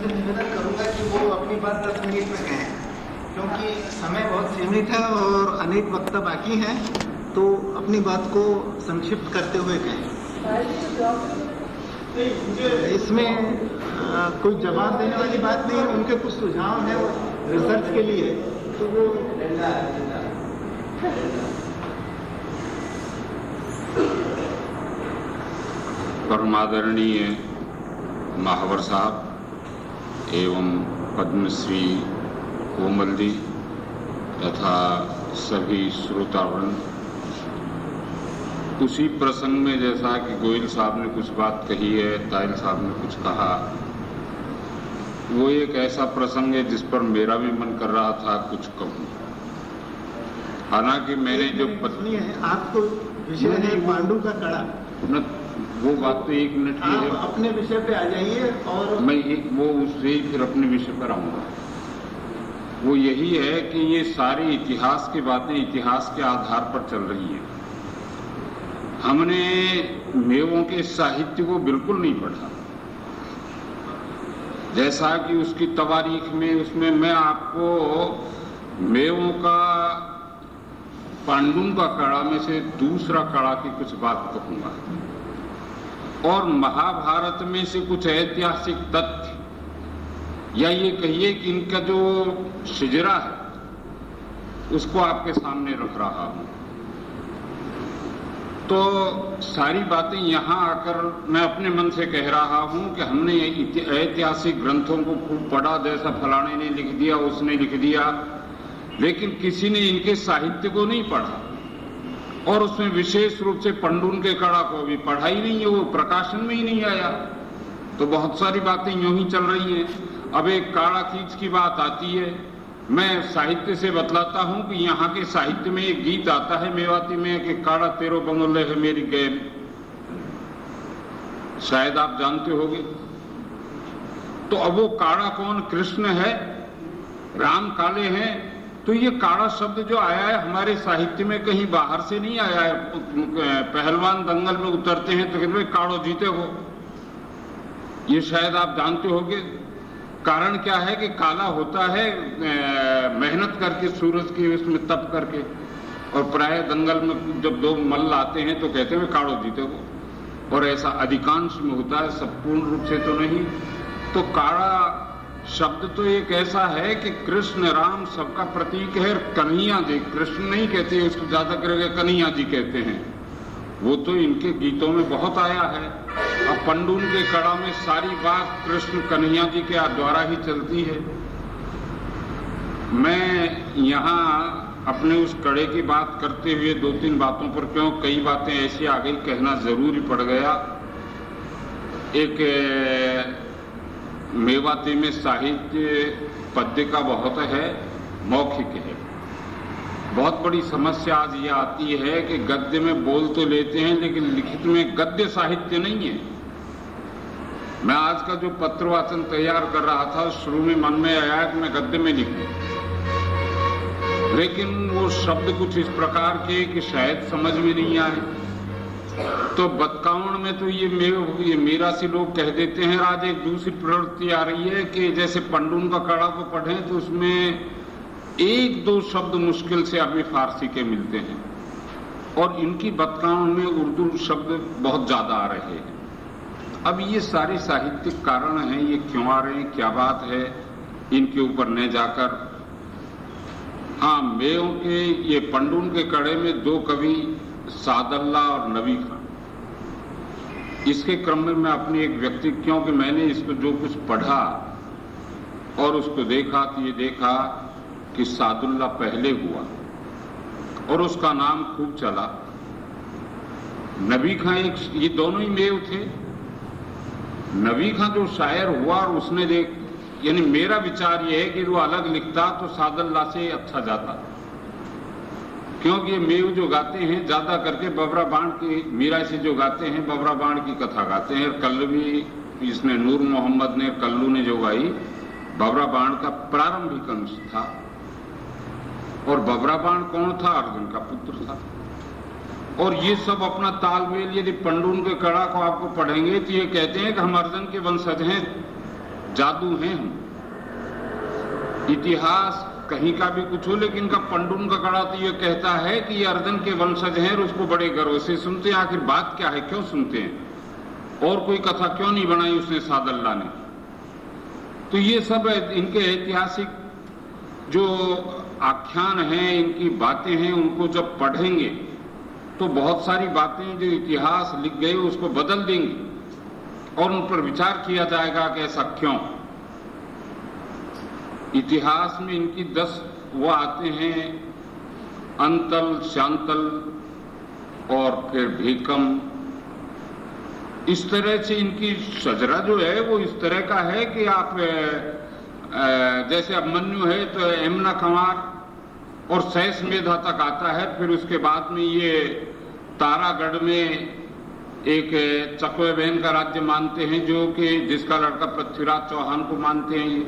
उनसे निवेदन करूँगा कि वो अपनी बात दस मिनट में कहें, क्योंकि समय बहुत सीमित है और अनेक वक्ता बाकी हैं तो अपनी बात को संक्षिप्त करते हुए कहें। इसमें कोई जवाब देने वाली बात नहीं है उनके कुछ सुझाव हैं रिसर्च के लिए तो वो परमादरणीय महावर साहब एवं पद्मश्री कोमल जी तथा सभी श्रोतावृंद उसी प्रसंग में जैसा कि गोयल साहब ने कुछ बात कही है तायल साहब ने कुछ कहा वो एक ऐसा प्रसंग है जिस पर मेरा भी मन कर रहा था कुछ कहूँ। हालाँकि मैंने जो पत्नी है आपको विषय है पांडु का कड़ा। वो बात तो एक मिनट की है। अपने विषय पे आ जाइए और मैं एक वो उससे ही फिर अपने विषय पर आऊँगा। वो यही है कि ये सारी इतिहास की बातें इतिहास के आधार पर चल रही हैं। हमने मेवों के साहित्य को बिल्कुल नहीं पढ़ा। जैसा कि उसकी तवारीख में उसमें मैं आपको मेवों का पांडुम का कड़ा में से दूसरा कड़ा की कुछ बात कहूँगा। और महाभारत में से कुछ ऐतिहासिक तथ्य। या ये कहिए कि इनका जो शिजरा है, उसको आपके सामने रख रहा हूँ। तो सारी बातें यहाँ आकर मैं अपने मन से कह रहा हूँ कि हमने ऐतिहासिक ग्रंथों को खूब पढ़ा, जैसा फलाने ने लिख दिया, उसने लिख दिया। लेकिन किसी ने इनके साहित्य को नहीं पढ़ा। और उसमें विशेष रूप से पंडून के कड़ा को भी पढ़ा ही नहीं है वो प्रकाशन में ही नहीं आया। तो बहुत सारी बातें यूँ ही चल रही हैं। अब एक काड़ा कीच की बात आती है। मैं साहित्य से बतलाता हूँ कि यहाँ के साहित्य में एक गीत आता है, मेवाती में कि काड़ा तेरो बंगोले है मेरी गैल शायद आप जानते होंगे। तो अब वो काड़ा कौन? कृष्ण है। राम काले हैं। तो ये काड़ा शब्द जो आया है, हमारे साहित्य में कहीं बाहर से नहीं आया है। पहलवान दंगल में उतरते हैं तो कहते हैं काड़ो जीते हो। ये शायद आप जानते होंगे। कारण क्या है कि काला होता है मेहनत करके, सूरज की उसमें तप करके। और प्राय दंगल में जब दो मल्ल आते हैं तो कहते हैं काड़ो जीते हो। और ऐसा अधिकांश में होता है सब पूर्ण रूप से तो नहीं। तो काड़ा शब्द तो एक ऐसा है कि कृष्ण राम सबका प्रतीक है कन्हैया जी, कृष्ण नहीं कहते, उसको ज़्यादा करके कन्हैया जी कहते हैं। वो तो इनके गीतों में बहुत आया है। अब पंडून के कड़ा में सारी बात कृष्ण कन्हैया जी के द्वारा ही चलती है। मैं यहाँ अपने उस कड़े की बात करते हुए दो तीन बातों पर क्यों कई बातें ऐसी आ गई, कहना ज़रूरी पड़ गया। एक मेवाती में साहित्य पद्य का बहुत है, मौखिक है। बहुत बड़ी समस्या आज ये आती है कि गद्य में बोल तो लेते हैं, लेकिन लिखित में गद्य साहित्य नहीं है। मैं आज का जो पत्र वाचन तैयार कर रहा था, शुरू में मन में आया कि मैं गद्य में लिखूं। लेकिन वो शब्द कुछ इस प्रकार के कि शायद समझ में नहीं आए। तो बतकावण में तो ये, मे, ये मेरा से लोग कह देते हैं आज एक दूसरी प्रवृत्ति आ रही है कि जैसे पंडून का कड़ा को पढ़ें तो उसमें एक दो शब्द मुश्किल से अभी फारसी के मिलते हैं। और इनकी बतकाओं में उर्दू शब्द बहुत ज़्यादा आ रहे हैं। अब ये सारे साहित्यिक कारण हैं ये क्यों आ रहे हैं क्या बात है इनके ऊपर न जाकर। हाँ मेयों के ये पंडून के कड़े में दो कवि सादल्ला और नबी खान। इसके क्रम में मैं अपनी एक व्यक्ति, क्योंकि मैंने इसको जो कुछ पढ़ा और उसको देखा तो ये देखा कि सादुल्ला पहले हुआ और उसका नाम खूब चला। नबी खां एक, ये दोनों ही मेव थे। नबी खां जो शायर हुआ और उसने देख, यानी मेरा विचार यह है कि वो अलग लिखता तो सादुल्ला से अच्छा जाता। क्योंकि ये मेव जो गाते हैं, ज़्यादा करके बबरा बाण की मीरा से जो गाते हैं, बबरा बाण की कथा गाते हैं। कल भी इसने नूर मोहम्मद ने, कल्लू ने जो गाई, बबरा बाण का प्रारंभिक अंश था। और बबरा बाण कौन था? अर्जुन का पुत्र था। और ये सब अपना तालमेल, यदि पंडून के कड़ा को आपको पढ़ेंगे तो ये कहते हैं कि हम अर्जुन के वंशज हैं, जादू हैं हम। इतिहास कहीं का भी कुछ हो, लेकिन का पंडुन का कड़ा तो ये कहता है कि ये अर्जन के वंशज हैं और उसको बड़े गर्व से सुनते हैं। आखिर बात क्या है? क्यों सुनते हैं? और कोई कथा क्यों नहीं बनाई उसने सादल्ला ने? तो ये सब इनके ऐतिहासिक जो आख्यान हैं, इनकी बातें हैं, उनको जब पढ़ेंगे तो बहुत सारी बातें जो इतिहास लिख गए, उसको बदल देंगे। और उन पर विचार किया जाएगा कि ऐसा क्यों? इतिहास में इनकी दस वो आते हैं, अंतल, शांतल और फिर भीकम। इस तरह से इनकी सजरा जो है, वो इस तरह का है कि आप जैसे अब मन्यु है तो एमना कंवार और सैस मेधा तक आता है, फिर उसके बाद में ये तारागढ़ में एक चकवे बहन का राज्य मानते हैं, जो कि जिसका लड़का पृथ्वीराज चौहान को मानते हैं। ये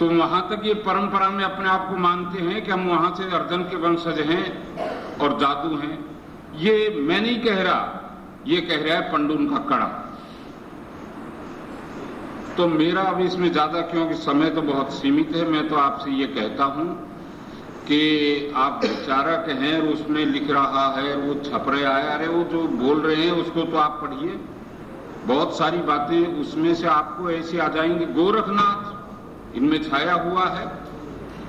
तो वहाँ तक ये परंपरा में अपने आप को मानते हैं कि हम वहाँ से अर्जन के वंशज हैं और जादू हैं। ये मैं नहीं कह रहा, ये कह रहा है पंडून का कड़ा। तो मेरा अभी इसमें ज़्यादा क्योंकि समय तो बहुत सीमित है, मैं तो आपसे ये कहता हूँ कि आप विचारक हैं और उसमें लिख रहा है, वो छप रहे है। अरे, वो जो बोल रहे हैं, उसको तो आप पढ़िए। बहुत सारी बातें, उसमें से आपको ऐसे आ जाएँगे। गोरखनाथ इनमें छाया हुआ है।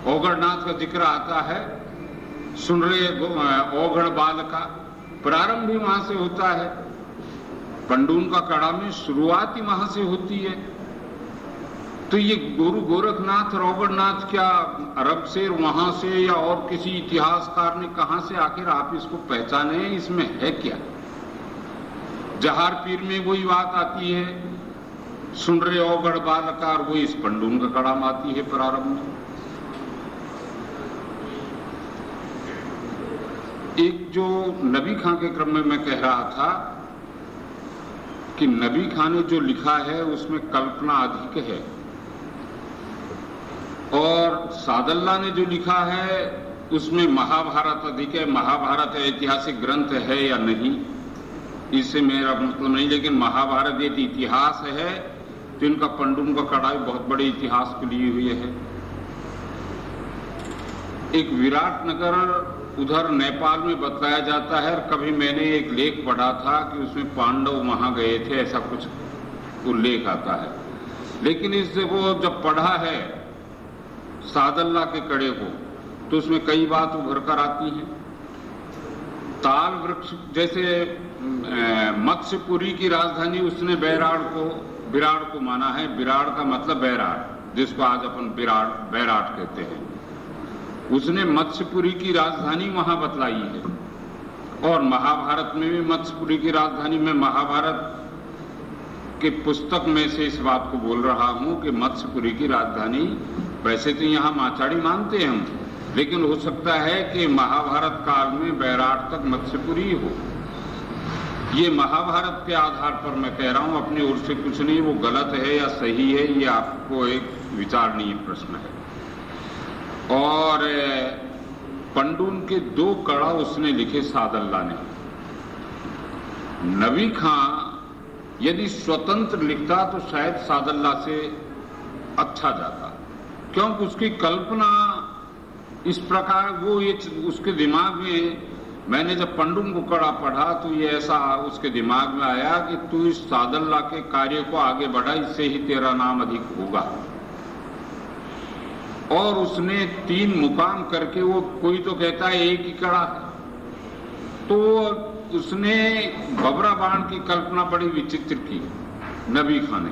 ओगढ़नाथ का ज़िक्र आता है। सुन रहे ओगढ़ बाल का। प्रारंभ भी वहाँ से होता है। पंडून का कड़ा में शुरुआत ही वहाँ से होती है। तो ये गुरु गोरखनाथ रोगरनाथ क्या अरब से वहाँ से या और किसी इतिहासकार ने कहा से आखिर आप इसको पहचाने? इसमें है क्या? जहार पीर में वही बात आती है। सुन रहे ओगढ़ बालकार वो इस पंडून का कड़ाम आती है प्रारंभ में। एक जो नबी खां के क्रम में मैं कह रहा था कि नबी खां ने जो लिखा है, उसमें कल्पना अधिक है। और सादल्ला ने जो लिखा है, उसमें महाभारत अधिक है। महाभारत ऐतिहासिक ग्रंथ है या नहीं इससे मेरा मतलब नहीं, लेकिन महाभारत यदि इतिहास है। तो इनका पंडुन का कड़ाई बहुत बड़े इतिहास को लिए हुए है। एक विराट नगर उधर नेपाल में बताया जाता है और कभी मैंने एक लेख पढ़ा था कि उसमें पांडव वहाँ गए थे, ऐसा कुछ उल्लेख आता है। लेकिन इससे वो जब पढ़ा है, सादल्ला के कड़े को तो उसमें कई बात उभर कर आती हैं। ताल वृक्ष जैसे मत्स्यपुरी की राजधानी, उसने बैराड़ को विराड़ को माना है विराड़ का मतलब बैराट जिसको आज अपन विराट बैराट कहते हैं। उसने मत्स्यपुरी की राजधानी वहाँ बतलाई है। और महाभारत में भी मत्स्यपुरी की राजधानी, में महाभारत के पुस्तक में से इस बात को बोल रहा हूँ कि मत्स्यपुरी की राजधानी, वैसे तो यहाँ माचाड़ी मानते हैं हम, लेकिन हो सकता है कि महाभारत काल में बैराट तक मत्स्यपुरी हो। ये महाभारत के आधार पर मैं कह रहा हूँ, अपनी ओर से कुछ नहीं, वो गलत है या सही है, ये आपको एक विचारणीय प्रश्न है। और पंडून के दो कड़ा उसने लिखे सादल्ला ने। नबी खां यदि स्वतंत्र लिखता तो शायद सादल्ला से अच्छा जाता। क्योंकि उसकी कल्पना इस प्रकार, वो ये उसके दिमाग में मैंने जब पंडुम को कड़ा पढ़ा तो ये ऐसा उसके दिमाग में आया कि तू इस सादल्ला के कार्य को आगे बढ़ा, इससे ही तेरा नाम अधिक होगा। और उसने तीन मुकाम करके वो कोई तो कहता है एक ही कड़ा। तो उसने बबरा बाण की कल्पना बड़ी विचित्र की, नबी खान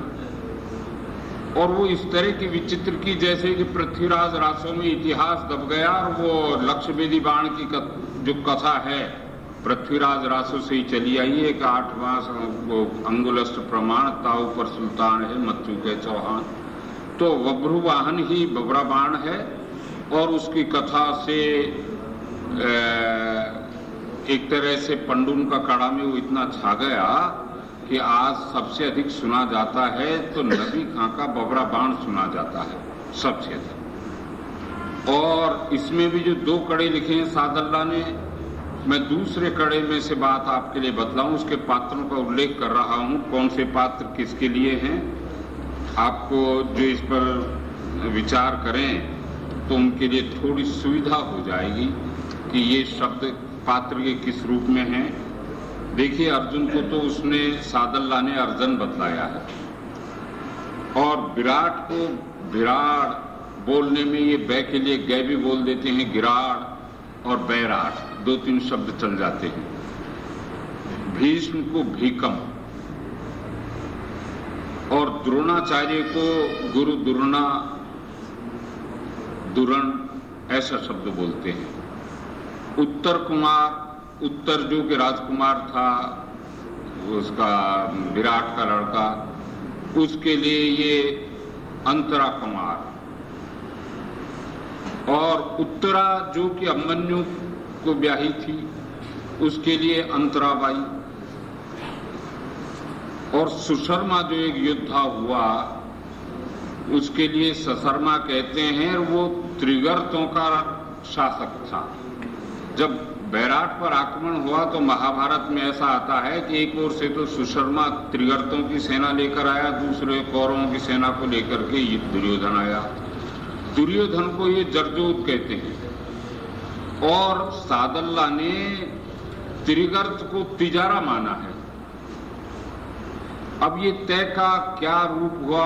और वो इस तरह की विचित्र की जैसे कि पृथ्वीराज रासों में इतिहास दब गया और वो लक्ष्यवेदी बाण की जो कथा है, पृथ्वीराज रासों से ही चली आई है। कि आठ मास वो अंगुलस्त प्रमाण, ताऊ पर सुल्तान है मत्सू के चौहान। तो वभ्रु वाहन ही बबरा बाण है और उसकी कथा से एक तरह से पंडुन का कड़ा में वो इतना छा गया कि आज सबसे अधिक सुना जाता है तो नबी खां का बबरा बाण सुना जाता है, सबसे अधिक। और इसमें भी जो दो कड़े लिखे हैं सादल्ला ने, मैं दूसरे कड़े में से बात आपके लिए बतलाऊं, उसके पात्रों का उल्लेख कर रहा हूँ, कौन से पात्र किसके लिए हैं। आपको जो इस पर विचार करें तो उनके लिए थोड़ी सुविधा हो जाएगी कि ये शब्द पात्र के किस रूप में हैं। देखिए, अर्जुन को तो उसने सादल्ला ने अर्जन बतलाया है। और विराट को, विराट बोलने में ये बै के लिए गै भी बोल देते हैं गिराड़ और बैराट दो तीन शब्द चल जाते हैं। भीष्म को भीकम और द्रोणाचार्य को गुरु दुर्णा दुरण ऐसा शब्द बोलते हैं। उत्तर कुमार, उत्तर जो कि राजकुमार था, उसका, विराट का लड़का, उसके लिए ये अंतरा कुमार। और उत्तरा, जो कि अभिमन्यु को ब्याही थी, उसके लिए अंतराबाई। और सुशर्मा जो एक योद्धा हुआ, उसके लिए सशर्मा कहते हैं, वो त्रिगर्तों का शासक था। जब बैराट पर आक्रमण हुआ तो महाभारत में ऐसा आता है कि एक ओर से तो सुशर्मा त्रिगर्तों की सेना लेकर आया, दूसरे कौरवों की सेना को लेकर के दुर्योधन आया। दुर्योधन को ये जर्जोत कहते हैं। और सादल्ला ने त्रिगर्त को तिजारा माना है। अब ये तय का क्या रूप हुआ?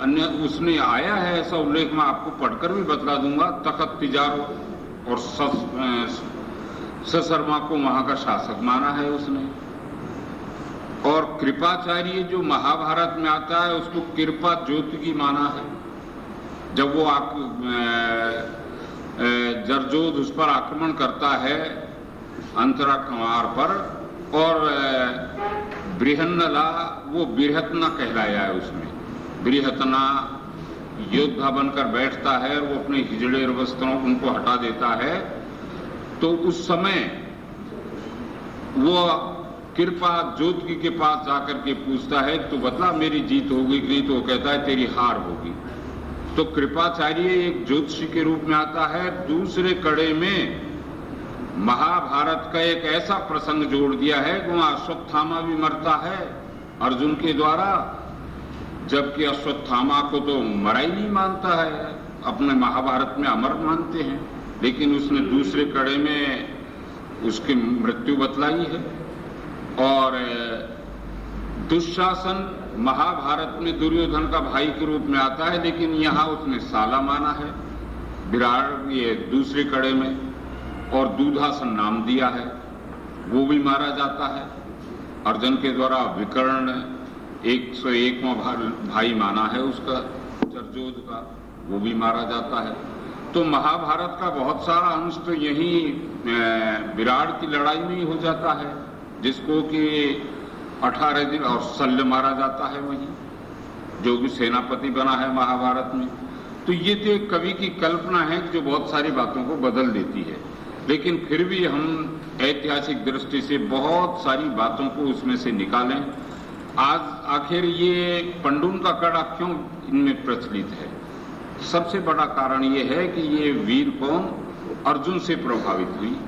अन्य उसने आया है ऐसा उल्लेख मैं आपको पढ़कर भी बतला दूँगा। तखत तिजारो और सशर्मा को वहाँ का शासक माना है उसने। और कृपाचार्य जो महाभारत में आता है, उसको कृपा ज्योति की माना है। जब वो आक, जरजोध उस पर आक्रमण करता है अंतरा कुमार पर और बृहन्नला वो बृहतना कहलाया है उसमें। बृहतना योद्धा बनकर बैठता है और वो अपने हिजड़े वस्त्रों उनको हटा देता है। तो उस समय वो कृपा ज्योति के पास जाकर के पूछता है तो बतला मेरी जीत होगी कि नहीं? तो वो कहता है तेरी हार होगी। तो कृपाचार्य एक ज्योतिषी के रूप में आता है। दूसरे कड़े में महाभारत का एक ऐसा प्रसंग जोड़ दिया है कि वहाँ अश्वत्थामा भी मरता है अर्जुन के द्वारा, जबकि अश्वत्थामा को तो मरा ही नहीं मानता है। अपने महाभारत में अमर मानते हैं, लेकिन उसने दूसरे कड़े में उसकी मृत्यु बतलाई है। और, दुशासन महाभारत में दुर्योधन का भाई के रूप में आता है, लेकिन यहाँ उसने साला माना है। विराट ये दूसरे कड़े में और दूधासन नाम दिया है। वो भी मारा जाता है। अर्जुन के द्वारा विकर्ण एक सौ एक भाई माना है उसका चरजोध का, वो भी मारा जाता है। तो महाभारत का बहुत सारा अंश तो यही विराट की लड़ाई में ही हो जाता है, जिसको कि अठारह दिन और शल्य मारा जाता है वही। जो भी सेनापति बना है महाभारत में। तो ये तो एक कवि की कल्पना है जो बहुत सारी बातों को बदल देती है। लेकिन फिर भी हम ऐतिहासिक दृष्टि से बहुत सारी बातों को उसमें से निकालें। आज आखिर ये पंडून का कड़ा क्यों इनमें प्रचलित है? सबसे बड़ा कारण ये है कि ये वीर कौन? अर्जुन से प्रभावित हुई।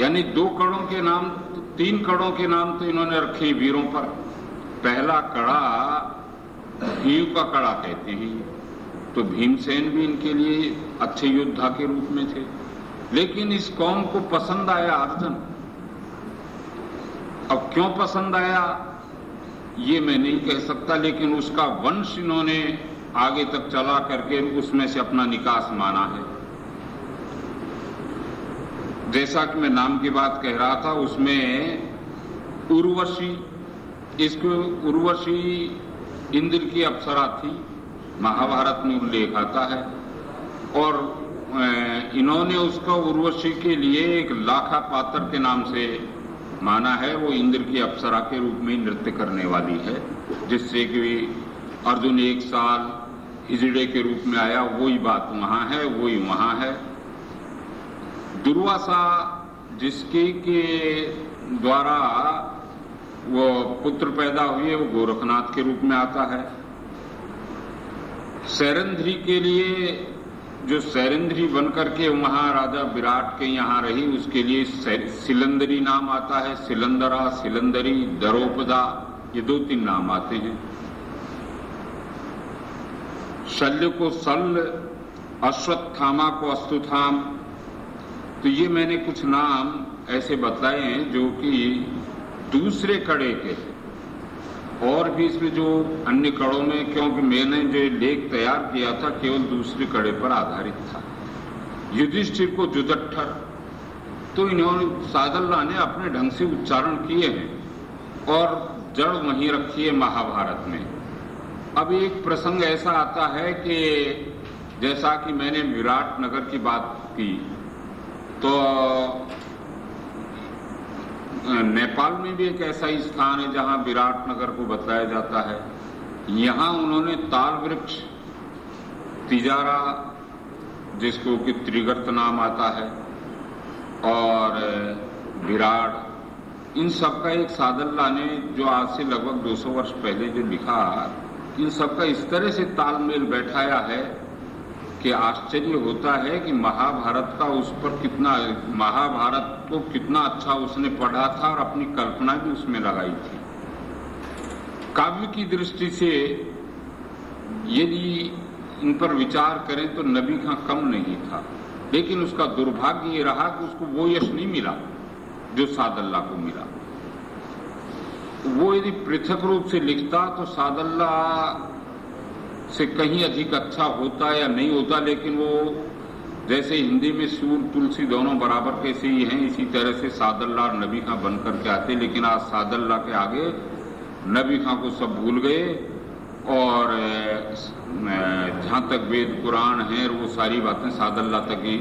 यानी दो कड़ों के नाम तीन कड़ों के नाम तो इन्होंने रखे वीरों पर। पहला कड़ा ईव का कड़ा कहते हैं। तो भीमसेन भी इनके लिए अच्छे योद्धा के रूप में थे। लेकिन इस कौम को पसंद आया अर्जुन। अब क्यों पसंद आया? ये मैं नहीं कह सकता, लेकिन उसका वंश इन्होंने आगे तक चला करके उसमें से अपना निकास माना है। जैसा कि मैं नाम की बात कह रहा था, उसमें उर्वशी, इसको उर्वशी इंद्र की अप्सरा थी, महाभारत में उल्लेख आता है। और इन्होंने उसका उर्वशी के लिए एक लाखा पात्र के नाम से माना है, वो इंद्र की अप्सरा के रूप में नृत्य करने वाली है, जिससे कि अर्जुन एक साल हिजड़े के रूप में आया, वही बात वहाँ है, वही वहाँ है। दुर्वासा जिसके के द्वारा वो पुत्र पैदा हुए, वो गोरखनाथ के रूप में आता है। सैरंध्री के लिए, जो सैरंध्री बनकर के महाराजा विराट के यहाँ रही, उसके लिए सिलंदरी नाम आता है। सिलंदरा, सिलंदरी, दरोपदा, ये दो तीन नाम आते हैं। शल्य को सल अश्वत्थामा को अस्तुथाम तो ये मैंने कुछ नाम ऐसे बताए हैं जो कि दूसरे कड़े के और भी इसमें जो अन्य कड़ों में, क्योंकि मैंने जो लेख तैयार किया था, केवल दूसरे कड़े पर आधारित था। युधिष्ठिर को जुदट्ठर तो इन्होंने सादल्ला ने अपने ढंग से उच्चारण किए हैं और जड़ वहीं रखी है महाभारत में। अब एक प्रसंग ऐसा आता है कि जैसा कि मैंने विराट नगर की बात की तो नेपाल में भी एक ऐसा ही स्थान है जहाँ विराट नगर को बताया जाता है। यहाँ उन्होंने ताल वृक्ष, तिजारा, जिसको कि त्रिगर्त नाम आता है, और, विराट, इन सब का एक साधन लाने जो आज से लगभग 200 वर्ष पहले जो लिखा, इन सब का इस तरह से तालमेल बैठाया है कि आश्चर्य होता है कि महाभारत का उस पर कितना, महाभारत को कितना अच्छा उसने पढ़ा था और अपनी कल्पना भी उसमें लगाई थी। काव्य की दृष्टि से यदि इन पर विचार करें तो नबी का कम नहीं था, लेकिन उसका दुर्भाग्य ये रहा कि उसको वो यश नहीं मिला जो सादल्ला को मिला। वो यदि पृथक रूप से लिखता तो सादल्ला से कहीं अधिक अच्छा होता या नहीं होता, लेकिन वो जैसे हिंदी में सूर, तुलसी दोनों बराबर कैसे ही हैं, इसी तरह से सादल्ला और नबी खां बनकर के आते लेकिन आज सादल्ला के आगे नबी खां को सब भूल गए और जहाँ तक वेद कुरान है वो सारी बातें सादल्ला तक ही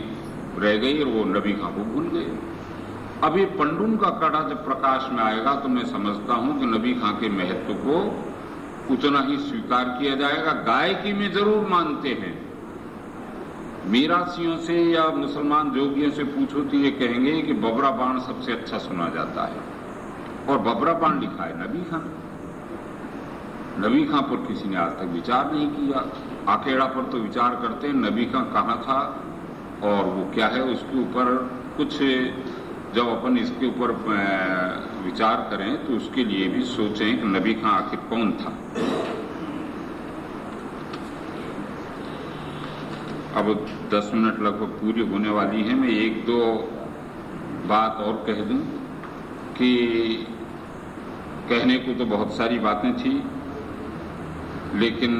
रह गई और वो नबी खां को भूल गए। अब ये पंडून का कड़ा जब प्रकाश में आएगा तो मैं समझता हूँ कि नबी खां के महत्व को उतना ही स्वीकार किया जाएगा। गायकी में ज़रूर मानते हैं। मीरासियों से या मुसलमान जोगियों से पूछो तो ये कहेंगे कि बबरा बाण सबसे अच्छा सुना जाता है। और बबरा बाण लिखा है नबी खान नबी खां पर किसी ने आज तक विचार नहीं किया। आखेड़ा पर तो विचार करते हैं, नबी खां कहाँ था और वो क्या है, उसके ऊपर कुछ जब अपन इसके ऊपर विचार करें तो उसके लिए भी सोचें कि नबी खां आखिर कौन था। अब दस मिनट लगभग पूरी होने वाली है। मैं एक दो बात और कह दूँ कि कहने को तो बहुत सारी बातें थी, लेकिन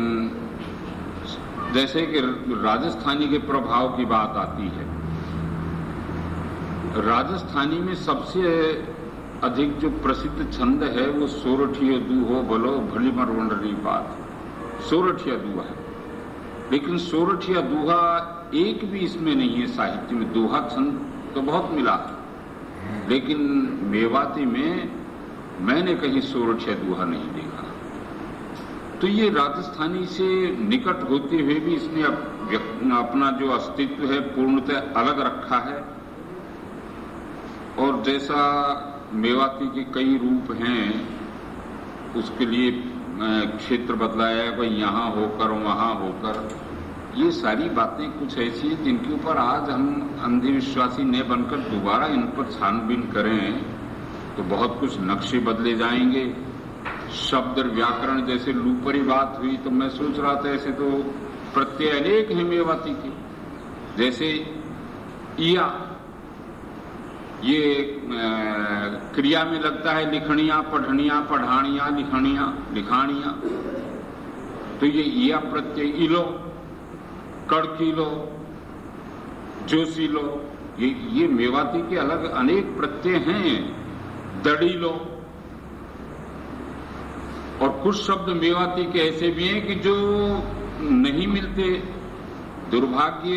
जैसे कि राजस्थानी के प्रभाव की बात आती है राजस्थानी में सबसे अधिक जो प्रसिद्ध छंद है वो सोरठिया दूहो बोलो भली मरवंडरी बात। सोरठिया दूहा है। लेकिन सोरठिया दूहा एक भी इसमें नहीं है साहित्य में। दोहा छंद तो बहुत मिला लेकिन मेवाती में मैंने कहीं सोरठिया दूहा नहीं देखा। तो ये राजस्थानी से निकट होते हुए भी इसने अपना जो अस्तित्व है पूर्णतः अलग रखा है। और जैसा मेवाती के कई रूप हैं, उसके लिए क्षेत्र बदलाया है भाई यहाँ होकर, वहाँ होकर। ये सारी बातें कुछ ऐसी हैं जिनके ऊपर आज हम अंधविश्वासी न बनकर दोबारा इन पर छानबीन करें तो बहुत कुछ नक्शे बदले जाएँगे। शब्द व्याकरण जैसे लूपरी बात हुई तो मैं सोच रहा था ऐसे तो प्रत्यय अनेक है मेवाती के। जैसे इया ये क्रिया में लगता है लिखणिया पढ़निया पढ़ानिया लिखणिया लिखानिया तो ये या प्रत्यय इलो, कड़कीलो, जोशीलो, ये ये मेवाती के अलग अनेक प्रत्यय हैं। दड़ी लो और कुछ शब्द मेवाती के ऐसे भी हैं कि जो नहीं मिलते। दुर्भाग्य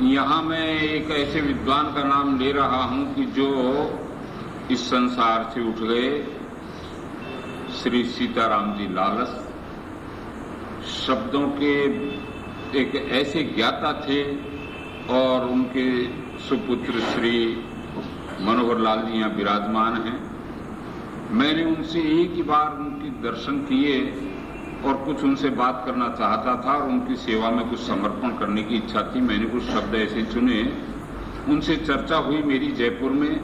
यहाँ मैं एक ऐसे विद्वान का नाम ले रहा हूँ कि जो इस संसार से उठ गए। श्री सीताराम जी लालस। शब्दों के एक ऐसे ज्ञाता थे और उनके सुपुत्र श्री मनोहर लाल जी यहाँ विराजमान हैं। मैंने उनसे एक ही बार उनके दर्शन किए। और कुछ उनसे बात करना चाहता था और उनकी सेवा में कुछ समर्पण करने की इच्छा थी। मैंने कुछ शब्द ऐसे चुने। उनसे चर्चा हुई मेरी जयपुर में।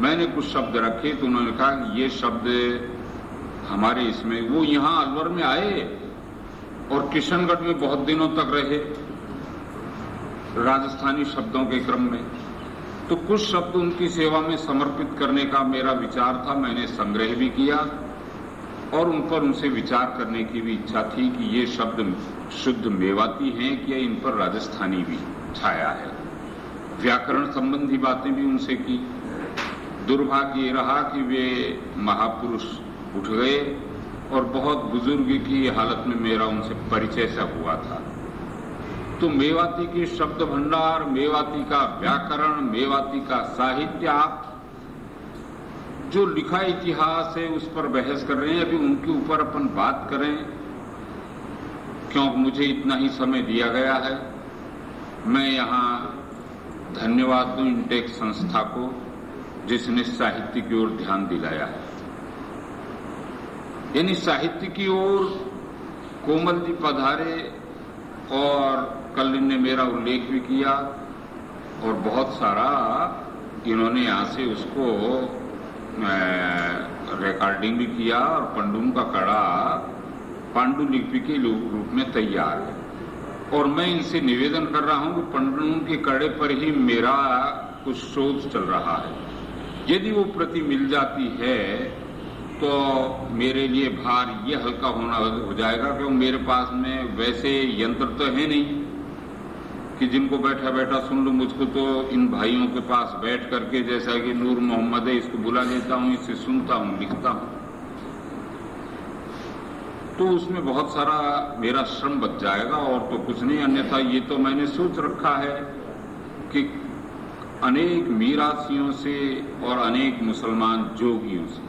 मैंने कुछ शब्द रखे तो उन्होंने कहा, ये शब्द हमारे इसमें, वो यहाँ अलवर में आए और किशनगढ़ में बहुत दिनों तक रहे राजस्थानी शब्दों के क्रम में। तो कुछ शब्द उनकी सेवा में समर्पित करने का मेरा विचार था। मैंने संग्रह भी किया। और उन पर उनसे विचार करने की भी इच्छा थी कि ये शब्द शुद्ध मेवाती हैं कि इन पर राजस्थानी भी छाया है? व्याकरण संबंधी बातें भी उनसे की। दुर्भाग्य ये रहा कि वे महापुरुष उठ गए और बहुत बुज़ुर्ग की हालत में मेरा उनसे परिचय सा हुआ था। तो मेवाती के शब्द भंडार, मेवाती का व्याकरण, मेवाती का साहित्य आप जो लिखा इतिहास है, उस पर बहस कर रहे हैं। अभी उनके ऊपर अपन बात करें, क्योंकि मुझे इतना ही समय दिया गया है। मैं यहाँ धन्यवाद दूँ इंटेक संस्था को, जिसने साहित्य की ओर ध्यान दिलाया है। यानी साहित्य की ओर कोमल जी पधारे और कल ने मेरा उल्लेख भी किया, और बहुत सारा इन्होंने यहाँ से उसको रिकॉर्डिंग भी किया और पंडुम का कड़ा पांडुलिपि के रूप में तैयार है। और मैं इनसे निवेदन कर रहा हूँ कि पंडुम के कड़े पर ही मेरा कुछ शोध चल रहा है। यदि वो प्रति मिल जाती है तो मेरे लिए भार ये हल्का होना हो जाएगा क्योंकि मेरे पास में वैसे यंत्र तो है नहीं। कि जिनको बैठा बैठा सुन लो मुझको तो इन भाइयों के पास बैठ करके जैसा कि नूर मोहम्मद है, इसको बुला लेता हूँ इसे सुनता हूँ, लिखता हूँ। तो उसमें बहुत सारा मेरा श्रम बच जाएगा और तो कुछ नहीं, अन्यथा ये तो मैंने सोच रखा है कि अनेक मीरासियों से और अनेक मुसलमान जोगियों से,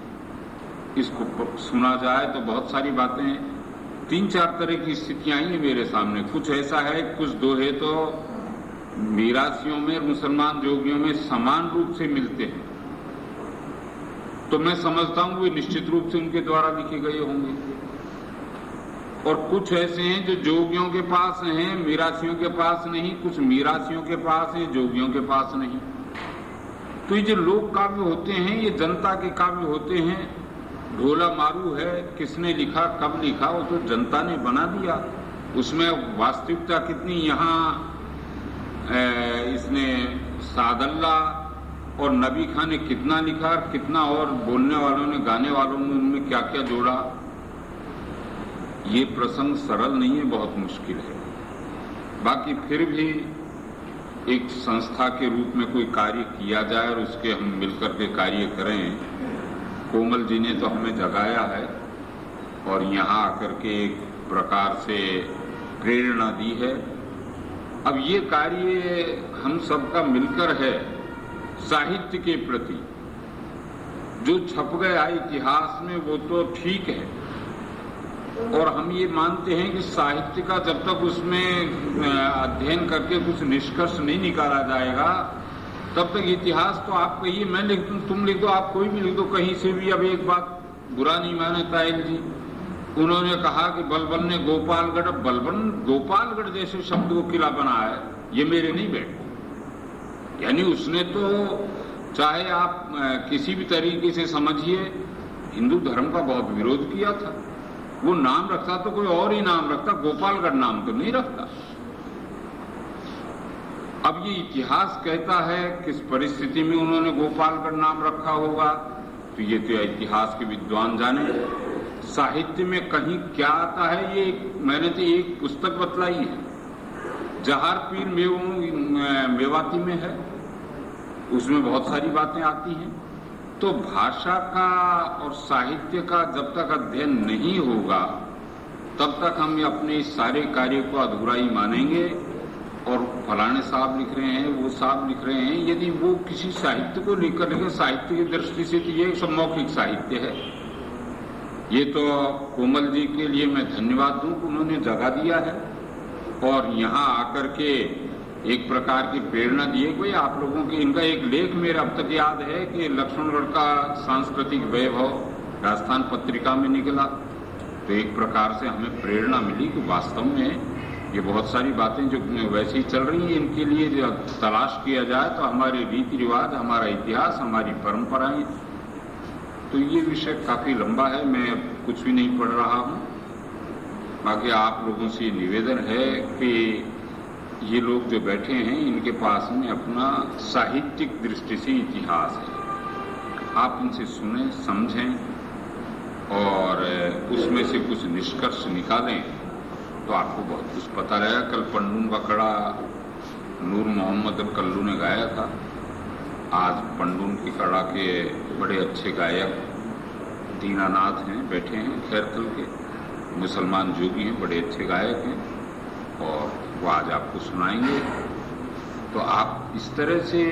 इसको सुना जाए तो बहुत सारी बातें तीन चार तरह की स्थितियाँ आई हैं मेरे सामने। कुछ ऐसा है, कुछ दोहे तो मीरासियों में, मुसलमान जोगियों में समान रूप से मिलते हैं। तो मैं समझता हूँ वे निश्चित रूप से उनके द्वारा लिखे गए होंगे। और कुछ ऐसे हैं जो जोगियों के पास हैं मीरासियों के पास नहीं, कुछ मीरासियों के पास हैं, जोगियों के पास नहीं। तो ये जो लोक काव्य होते हैं, ये जनता के काव्य होते हैं ढोला मारू है, किसने लिखा, कब लिखा, वो तो जनता ने बना दिया। उसमें वास्तविकता कितनी, यहाँ इसने सादल्ला और नबी खान ने कितना लिखा, कितना और बोलने वालों ने, गाने वालों ने उनमें क्या क्या जोड़ा? ये प्रसंग सरल नहीं है, बहुत मुश्किल है। बाकी फिर भी एक संस्था के रूप में कोई कार्य किया जाए और उसके हम मिलकर के कार्य करें कोमल जी ने तो हमें जगाया है और यहाँ आकर के एक प्रकार से प्रेरणा दी है। अब ये कार्य हम सबका मिलकर है साहित्य के प्रति। जो छप गया इतिहास में वो तो ठीक है। और हम ये मानते हैं कि साहित्य का जब तक उसमें अध्ययन करके कुछ निष्कर्ष नहीं निकाला जाएगा तब तक इतिहास तो आप कहिए मैं लिख दूँ, तुम लिख दो आप कोई भी लिख दो, कहीं से भी अब एक बात बुरा नहीं माने तायल जी। उन्होंने कहा कि बलबन ने गोपालगढ़ बलबन गोपालगढ़ जैसे शब्द को किला बनाया है, ये मेरे नहीं बैठे। यानी उसने तो चाहे आप किसी भी तरीके से समझिए, हिंदू धर्म का बहुत विरोध किया था। वो नाम रखता तो कोई और ही नाम रखता, गोपालगढ़ नाम तो नहीं रखता। अब ये इतिहास कहता है किस परिस्थिति में उन्होंने गोपालगढ़ नाम रखा होगा। तो ये तो इतिहास के विद्वान जाने। साहित्य में कहीं क्या आता है ये मैंने तो एक पुस्तक बतलाई है। जहार पीर मेव, मेवाती में है। उसमें बहुत सारी बातें आती हैं। तो भाषा का और साहित्य का जब तक अध्ययन नहीं होगा तब तक हम अपने सारे कार्य को अधूरा ही मानेंगे। और फलाने साहब लिख रहे हैं, वो साहब लिख रहे हैं, यदि वो किसी साहित्य को लेकर लिखे साहित्य की दृष्टि से तो ये सब मौखिक साहित्य है। ये तो कोमल जी के लिए मैं धन्यवाद दूँ उन्होंने जगा दिया है। और यहाँ आकर के एक प्रकार की प्रेरणा दिए कोई आप लोगों की, इनका एक लेख मेरा अब तक याद है कि लक्ष्मणगढ़ का सांस्कृतिक वैभव राजस्थान पत्रिका में निकला। तो एक प्रकार से हमें प्रेरणा मिली कि वास्तव में ये बहुत सारी बातें जो वैसे ही चल रही हैं, इनके लिए जो तलाश किया जाए तो हमारे रीति रिवाज हमारा इतिहास, हमारी परंपराएँ तो ये विषय काफ़ी लंबा है, मैं कुछ भी नहीं पढ़ रहा हूँ। बाकी आप लोगों से निवेदन है कि ये लोग जो बैठे हैं, इनके पास में अपना साहित्यिक दृष्टि से इतिहास है। आप इनसे सुने, समझें और उसमें से कुछ निष्कर्ष निकालें। तो आपको बहुत कुछ पता रहेगा। कल पंडून का कड़ा नूर मोहम्मद कल्लू ने गाया था, आज पंडून की कड़ा के बड़े अच्छे गायक दीनानाथ हैं, बैठे हैं खैरतल के। मुसलमान जोगी हैं, बड़े अच्छे गायक हैं, और वो आज आपको सुनाएँगे। तो आप इस तरह से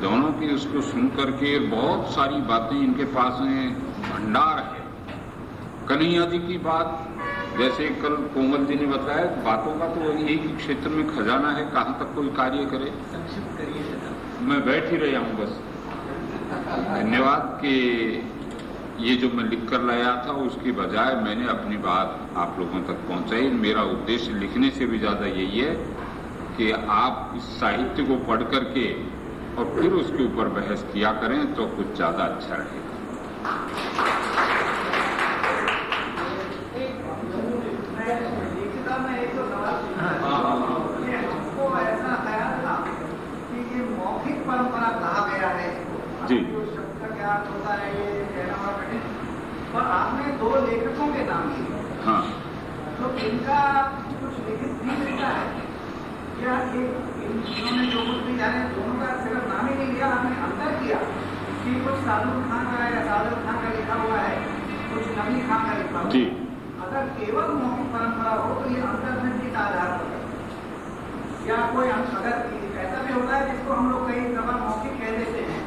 दोनों की उसको सुन करके बहुत सारी बातें इनके पास में भंडार है। कन्हैया जी की बात जैसे कल कोमल जी ने बताया बातों का तो एक ही क्षेत्र में खजाना है कहाँ तक कोई कार्य करे। मैं बैठ ही रहा हूँ बस। धन्यवाद कि ये जो मैं लिख कर लाया था उसकी बजाय मैंने अपनी बात आप लोगों तक पहुंचाई। मेरा उद्देश्य लिखने से भी ज़्यादा यही है कि आप इस साहित्य को पढ़ करके और फिर उसके ऊपर बहस किया करें तो कुछ ज़्यादा अच्छा रहेगा परंपरा कहा गया है जी क्या है। ये कहना बड़ा कठिन पर आपने दो लेखकों के नाम लिए हाँ तो इनका कुछ लिखित भी मिलता है या इन्होंने जो। कुछ भी जाने दोनों का सिर्फ़ नाम ही। नहीं लिया आपने अंतर किया कि कुछ सादुल खान का या खान का लिखा हुआ है कुछ नबी खान का लिखा हुआ जी। अगर केवल मौखिक परंपरा हो तो ये अंतर में किस आधार पर या कोई अगर ऐसा भी होता है, जिसको हम लोग कई दफ़ा मौखिक कह देते हैं,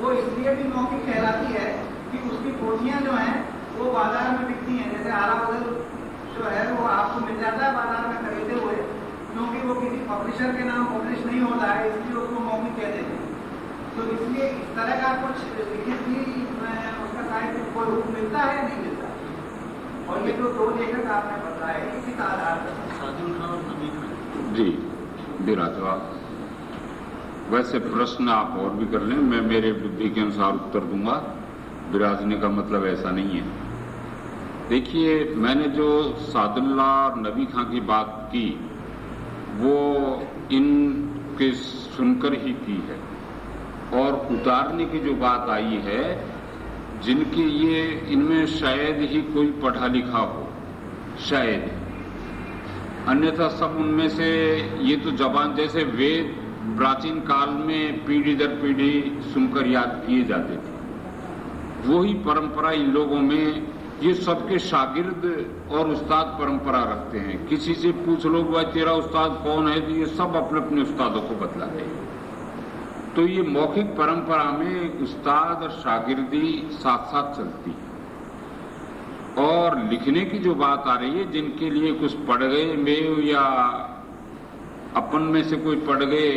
वो इसलिए भी मौखिक कहलाती है कि उसकी पोथियाँ जो हैं, वो बाज़ार में बिकती हैं। जैसे आला बदल जो है, वो आपको मिल जाता है बाज़ार में खरीदे हुए, क्योंकि वो किसी पब्लिशर के नाम पब्लिश नहीं होता है, इसलिए उसको मौखिक कह देते हैं। तो इसलिए इस तरह का कुछ लिखित भी उसका साहित्य कोई रूप मिलता है नहीं मिलता? और ये जो दो लेखक आपने बताए इसी का आधार पर जी विराजवा वैसे प्रश्न आप और भी कर लें मैं मेरे बुद्धि के अनुसार उत्तर दूँगा। विराजने का मतलब ऐसा नहीं है। देखिए मैंने जो सादुल्ला और नबी खां की बात की वो इनके सुनकर ही की है। और उतारने की जो बात आई है जिनकी ये, इनमें शायद ही कोई पढ़ा लिखा हो। शायद। अन्यथा सब उनमें से, ये तो जबान जैसे वेद, प्राचीन काल में पीढ़ी दर पीढ़ी सुनकर याद किए जाते थे। वही परंपरा इन लोगों में, ये सबके शागिर्द और उस्ताद परंपरा रखते हैं। किसी से पूछ लो भाई तेरा उस्ताद कौन है? तो ये सब अपने अपने उस्तादों को बतलाते हैं। तो ये मौखिक परंपरा में उस्ताद और शागिर्दी साथ साथ चलती है। और लिखने की जो बात आ रही है, जिनके लिए कुछ पढ़ गए मेव या अपन में से कोई पढ़ गए,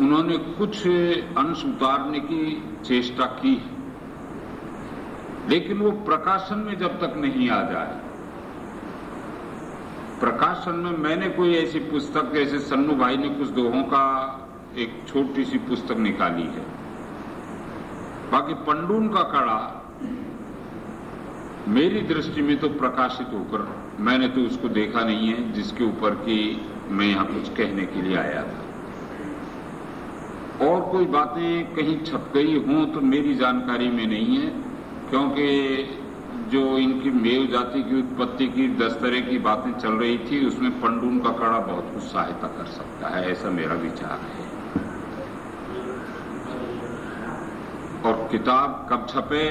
उन्होंने कुछ अंश उतारने की चेष्टा की लेकिन वो प्रकाशन में जब तक नहीं आ जाए, प्रकाशन में मैंने कोई ऐसी पुस्तक जैसे सन्नू भाई ने कुछ दोहों का एक छोटी सी पुस्तक निकाली है। बाकी पंडून का कड़ा मेरी दृष्टि में तो प्रकाशित होकर मैंने तो उसको देखा नहीं है, जिसके ऊपर की मैं यहाँ कुछ कहने के लिए आया था। और कोई बातें कहीं छप गई हों तो मेरी जानकारी में नहीं है, क्योंकि जो इनकी मेव जाति की उत्पत्ति की दस तरह की बातें चल रही थी, उसमें पंडून का कड़ा बहुत कुछ सहायता कर सकता है, ऐसा मेरा विचार है। और किताब कब छपे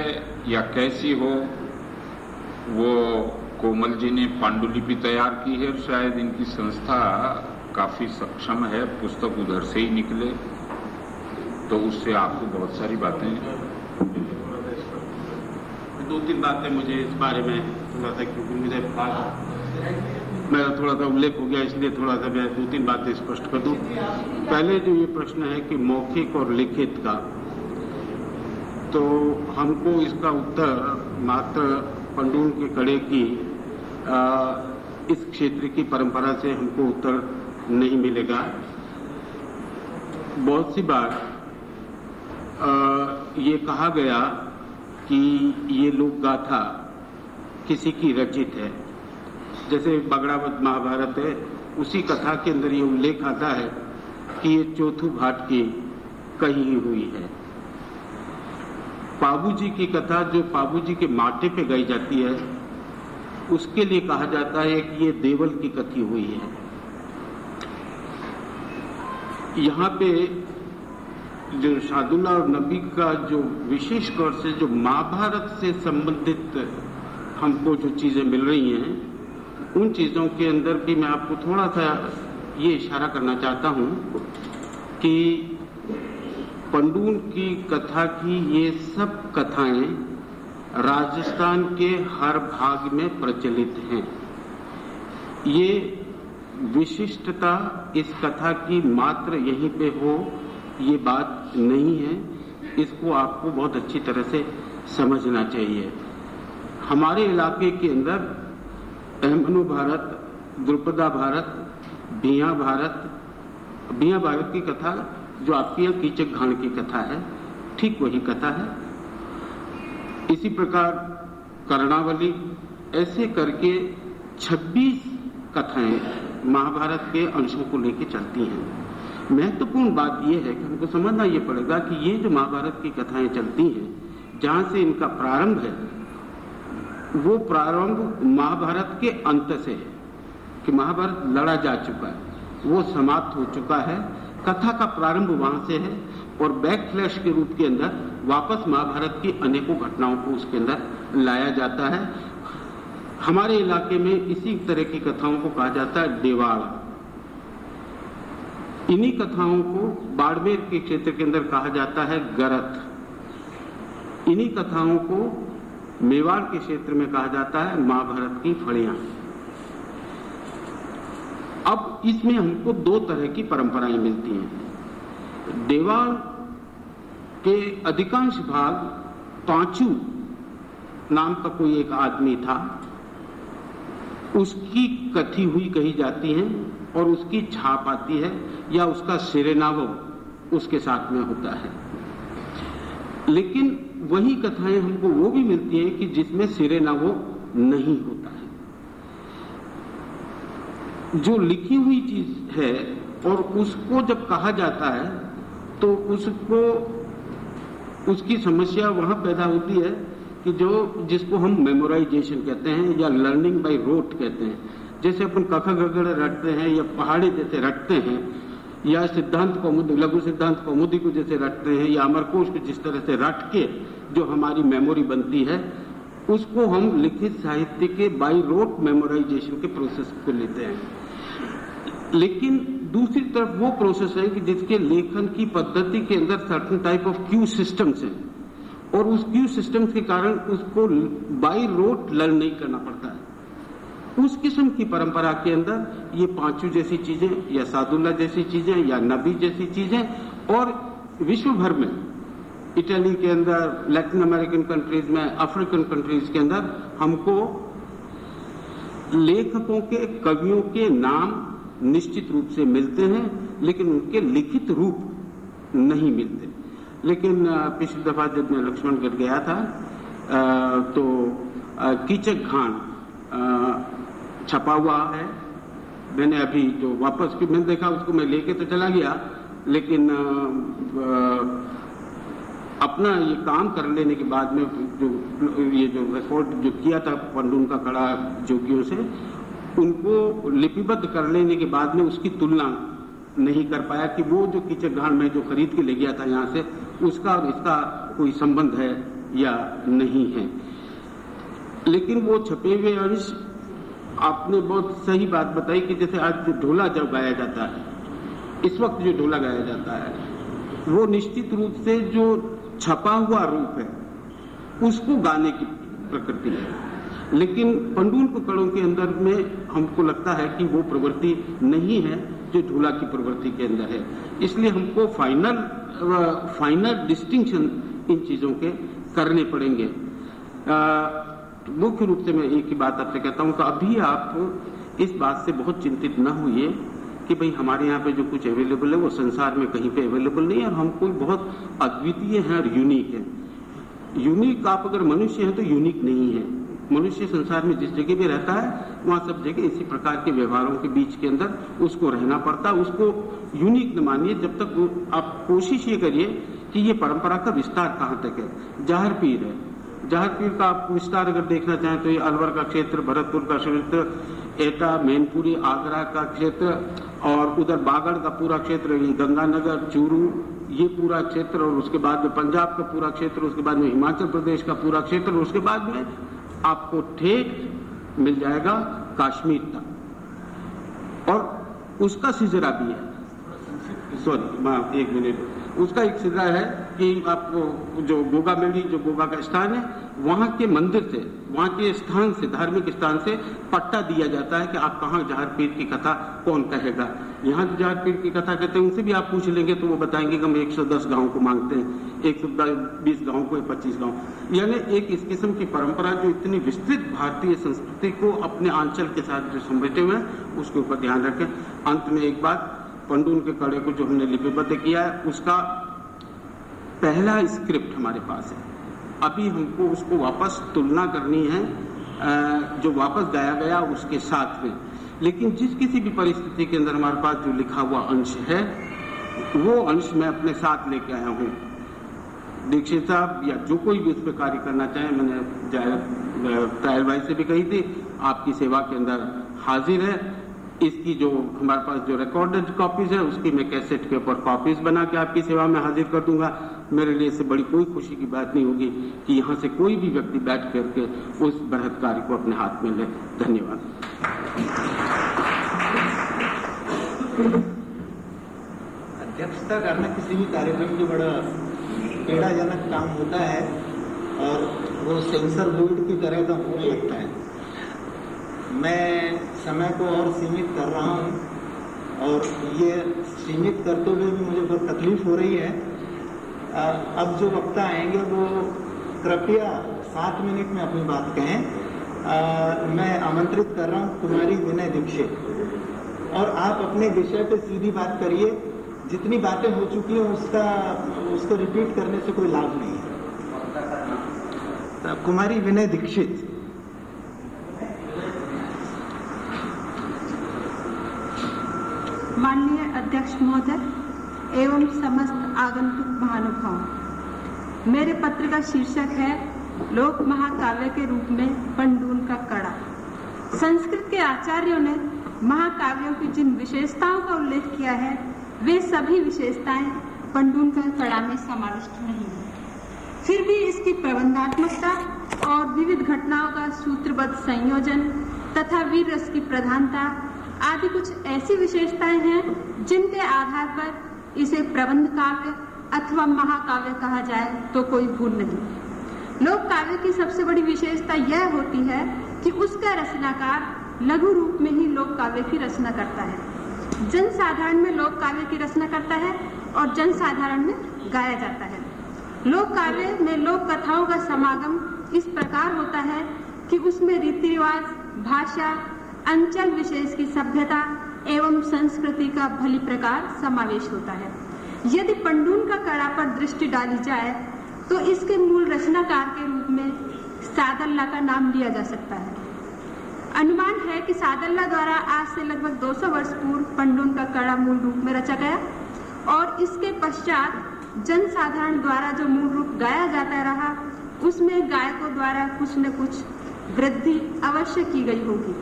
या कैसी हो, वो कोमल जी ने पांडुलिपि तैयार की है और शायद इनकी संस्था काफ़ी सक्षम है, पुस्तक उधर से ही निकले। तो उससे आपको बहुत सारी बातें दो तीन बातें मुझे इस बारे में थोड़ा सा, क्योंकि मुझे मेरा थोड़ा सा उल्लेख हो गया, इसलिए थोड़ा सा मैं दो तीन बातें स्पष्ट कर दूँ। पहले जो ये प्रश्न है कि मौखिक और लिखित का तो हमको इसका उत्तर मात्र पंडून के कड़े की आ, इस क्षेत्र की परंपरा से हमको उत्तर नहीं मिलेगा। बहुत सी बार आ, ये कहा गया कि ये लोक गाथा किसी की रचित है। जैसे बगड़ावत महाभारत है उसी कथा के अंदर ये उल्लेख आता है कि ये चौथू घाट की कही हुई है। पाबूजी की कथा जो पाबूजी के माटे पे गाई जाती है, उसके लिए कहा जाता है कि ये देवल की कथी हुई है। यहाँ पे जो शादुल्ला और नबी का जो विशेष तौर से जो महाभारत से संबंधित हमको जो चीज़ें मिल रही हैं, उन चीज़ों के अंदर भी मैं आपको थोड़ा सा ये इशारा करना चाहता हूँ कि पंडून की कथा की ये सब कथाएँ राजस्थान के हर भाग में प्रचलित हैं। ये विशिष्टता इस कथा की मात्र यहीं पे हो, ये बात नहीं है। इसको आपको बहुत अच्छी तरह से समझना चाहिए। हमारे इलाके के अंदर अहमनु भारत, द्रुपदा भारत, बिया भारत बिया भारत की कथा जो आपकी कीचक घाण की कथा है, ठीक वही कथा है। इसी प्रकार कर्णावली, ऐसे करके 26 कथाएँ महाभारत के अंशों को लेकर चलती हैं। महत्वपूर्ण बात यह है कि हमको समझना यह पड़ेगा कि ये जो महाभारत की कथाएँ चलती हैं, जहाँ से इनका प्रारंभ है, वो प्रारंभ महाभारत के अंत से है, कि महाभारत लड़ा जा चुका है, वो समाप्त हो चुका है कथा का प्रारंभ वहाँ से है और बैक फ्लैश के रूप के अंदर वापस महाभारत की अनेकों घटनाओं को उसके अंदर लाया जाता है। हमारे इलाके में इसी तरह की कथाओं को कहा जाता है देवाड़ इन्हीं कथाओं को बाड़मेर के क्षेत्र के अंदर कहा जाता है गरथ। इन्हीं कथाओं को मेवाड़ के क्षेत्र में कहा जाता है महाभारत की फड़ियाँ अब इसमें हमको दो तरह की परंपराएँ मिलती हैं। देवा के अधिकांश भाग पांचू नाम का कोई एक आदमी था। उसकी कथी हुई कही जाती है और उसकी छाप आती है या उसका सिरेनावो उसके साथ में होता है। लेकिन वही कथाएँ हमको वो भी मिलती हैं कि जिसमें सिरेनावो नहीं होता। जो लिखी हुई चीज़ है और उसको जब कहा जाता है तो उसको, उसकी समस्या वहाँ पैदा होती है कि जो, जिसको हम मेमोराइजेशन कहते हैं या लर्निंग बाय रोट कहते हैं। जैसे अपन कखा गगड़ रटते हैं या पहाड़ी जैसे रटते हैं, या सिद्धांत कौमुदी, लघु सिद्धांत कौमुदी को जैसे रटते हैं, या अमरकोश को जिस तरह से रट के जो हमारी मेमोरी बनती है, उसको हम लिखित साहित्य के बाई रोट मेमोराइजेशन के प्रोसेस को लेते हैं। लेकिन दूसरी तरफ़ वो प्रोसेस है कि जिसके लेखन की पद्धति के अंदर सर्टन टाइप ऑफ़ क्यू सिस्टम्स हैं। और उस क्यू सिस्टम्स के कारण उसको बाई रोट लर्न नहीं करना पड़ता है। उस किस्म की परंपरा के अंदर ये पांचू जैसी चीज़ें, या सादुल्ला जैसी चीज़ें, या नबी जैसी चीज़ें, और विश्व भर में, इटली के अंदर, लैटिन अमेरिकन कंट्रीज़ में अफ्रीकन कंट्रीज़ के अंदर हमको लेखकों के कवियों के नाम निश्चित रूप से मिलते हैं, लेकिन उनके लिखित रूप नहीं मिलते। लेकिन पिछली दफ़ा जब मैं लक्ष्मणगढ़ गया था तो कीचक खान छपा हुआ है। मैंने अभी जो वापस की मैंने देखा, उसको मैं लेके तो चला गया, लेकिन अपना ये काम कर लेने के बाद में जो ये जो रिकॉर्ड जो किया था, पंडून का कड़ा जोगियों से उनको लिपिबद्ध कर लेने के बाद में उसकी तुलना नहीं कर पाया कि वो जो कीचक घाण में जो खरीद के ले गया था यहाँ से, उसका और इसका कोई संबंध है या नहीं है। लेकिन वो छपे हुए अंश, आपने बहुत सही बात बताई कि जैसे आज ढोला जब गाया जाता है, इस वक्त जो ढोला गाया जाता है, वो निश्चित रूप से जो छपा हुआ रूप है, उसको गाने की प्रकृति है। लेकिन पंडूल पकड़ों के अंदर में हमको लगता है कि वो प्रवृत्ति नहीं है जो ढोला की प्रवृत्ति के अंदर है। इसलिए हमको फाइनल फाइनल डिस्टिंक्शन इन चीज़ों के करने पड़ेंगे। मुख्य रूप से मैं एक ही बात आपसे कहता हूँ कि अभी आप इस बात से बहुत चिंतित न हुई कि भाई हमारे यहाँ पे जो कुछ अवेलेबल है वो संसार में कहीं पे अवेलेबल नहीं है और हम कोई बहुत अद्वितीय हैं और यूनिक है। यूनिक आप अगर मनुष्य हैं तो यूनिक नहीं है। मनुष्य संसार में जिस जगह भी रहता है, वहाँ सब जगह इसी प्रकार के व्यवहारों के बीच के अंदर उसको रहना पड़ता है। उसको यूनिक न मानिए, जब तक आप कोशिश ये करिए कि ये परंपरा का विस्तार कहाँ तक है। जाहर पीर है। जाहर पीर का आप विस्तार अगर देखना चाहें तो ये अलवर का क्षेत्र, भरतपुर का क्षेत्र, एटा, मैनपुरी, आगरा का क्षेत्र और उधर बागड़ का पूरा क्षेत्र गंगानगर, चूरू, ये पूरा क्षेत्र और उसके बाद में पंजाब का पूरा क्षेत्र, उसके बाद में हिमाचल प्रदेश का पूरा क्षेत्र और उसके बाद में आपको ठेक मिल जाएगा कश्मीर तक। और उसका सिजरा भी है। सॉरी एक मिनट। उसका एक सिरा है कि आपको जो गोगा मेली जो गोगा का स्थान है, वहाँ के मंदिर से, वहाँ के स्थान से, धार्मिक स्थान से पट्टा दिया जाता है कि आप कहाँ जहार पीर की कथा कौन कहेगा। यहाँ जो जहार पीर की कथा कहते हैं, उनसे भी आप पूछ लेंगे तो वो बताएँगे कि हम 110 गाँव को मांगते हैं, एक सौ बीस गाँव को पच्चीस गाँव यानी एक इस किस्म की परंपरा जो इतनी विस्तृत भारतीय संस्कृति को अपने आंचल के साथ जो समेटे हुए हैं, उसके ऊपर ध्यान रखें। अंत में एक बात पंडून के कड़े को जो हमने लिपिबद्ध किया है, उसका पहला स्क्रिप्ट हमारे पास है। अभी हमको उसको वापस तुलना करनी है जो वापस गाया गया उसके साथ में। लेकिन जिस किसी भी परिस्थिति के अंदर हमारे पास जो लिखा हुआ अंश है, वो अंश मैं अपने साथ लेके आया हूँ। दीक्षित साहब या जो कोई भी उस पर कार्य करना चाहे, मैंने तायल भाई से भी कही थी, आपकी सेवा के अंदर हाजिर है। इसकी जो हमारे पास जो रिकॉर्डेड कॉपीज है, उसकी मैं कैसेट के ऊपर कॉपीज बना के आपकी सेवा में हाजिर कर दूँगा। मेरे लिए इससे बड़ी कोई खुशी की बात नहीं होगी कि यहाँ से कोई भी व्यक्ति बैठ करके उस बृहद कार्य को अपने हाथ में ले। धन्यवाद। अध्यक्षता करना किसी भी कार्यक्रम की बड़ा पीड़ाजनक काम होता है और वो सेंसर बोर्ड की तरह का होने लगता है। मैं समय को और सीमित कर रहा हूँ और ये सीमित करते हुए भी मुझे बहुत तकलीफ़ हो रही है। अब जो वक्ता आएँगे वो कृपया सात मिनट में अपनी बात कहें। आ, मैं आमंत्रित कर रहा हूँ कुमारी विनय दीक्षित। और आप अपने विषय पे सीधी बात करिए। जितनी बातें हो चुकी हैं उसका उसको रिपीट करने से कोई लाभ नहीं है। कुमारी विनय दीक्षित। अध्यक्ष महोदय, एवं समस्त आगंतुक महानुभाव। मेरे पत्र का शीर्षक है, लोक महाकाव्य के रूप में पंडूल का कड़ा। संस्कृत के आचार्यों ने महाकाव्यों की जिन विशेषताओं का उल्लेख किया है, वे सभी विशेषताएँ पंडून का कड़ा में समाविष्ट नहीं है। फिर भी इसकी प्रबंधात्मकता और विविध घटनाओं का सूत्रबद्ध संयोजन तथा वीर रस की प्रधानता आदि कुछ ऐसी विशेषताएँ हैं जिनके आधार पर इसे प्रबंध काव्य अथवा महाकाव्य कहा जाए तो कोई भूल नहीं। लोक काव्य की सबसे बड़ी विशेषता यह होती है कि उसका रचनाकार लघु रूप में ही लोक काव्य की रचना करता है। जन साधारण में लोक काव्य की रचना करता है और जन साधारण में गाया जाता है। लोक काव्य में लोक कथाओं का समागम इस प्रकार होता है कि उसमें रीति रिवाज, भाषा अंचल विशेष की सभ्यता एवं संस्कृति का भली प्रकार समावेश होता है। यदि पंडून का कड़ा पर दृष्टि डाली जाए तो इसके मूल रचनाकार के रूप में सादल्ला का नाम लिया जा सकता है। अनुमान है कि सादल्ला द्वारा आज से लगभग 200 वर्ष पूर्व पंडून का कड़ा मूल रूप में रचा गया और इसके पश्चात जनसाधारण द्वारा जो मूल रूप गाया जाता रहा, उसमें गायकों द्वारा कुछ न कुछ वृद्धि अवश्य की गई होगी।